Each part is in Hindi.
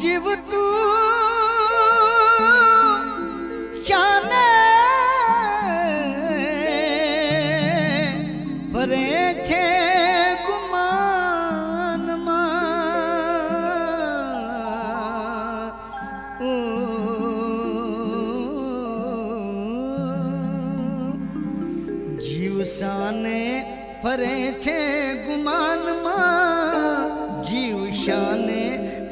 जीव तू जाने। भरे छे गुमान ओ। जीव साने फरे छे गुमान माँ। जीव शाने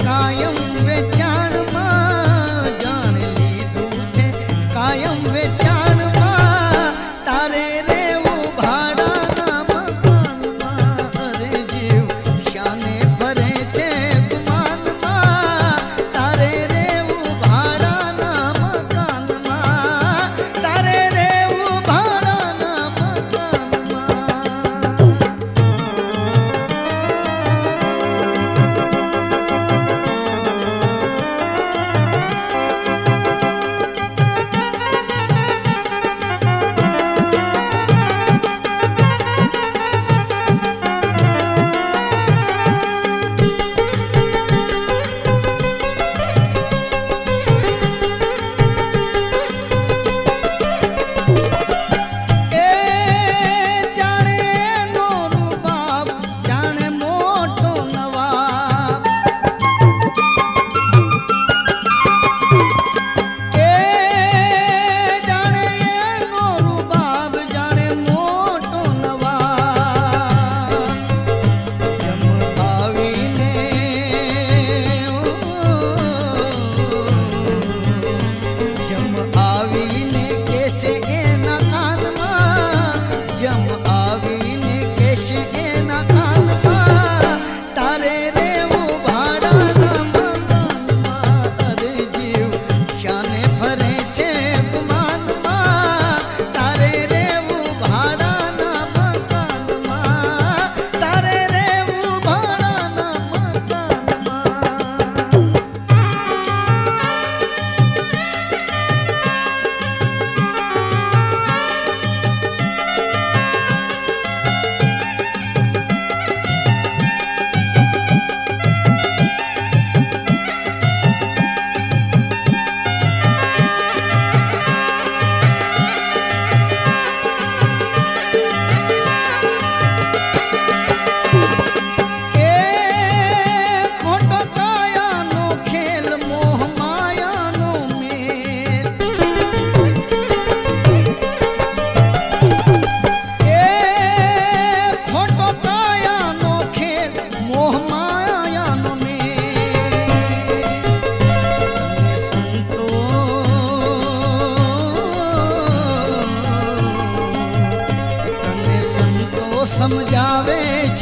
कायं व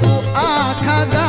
तू आखा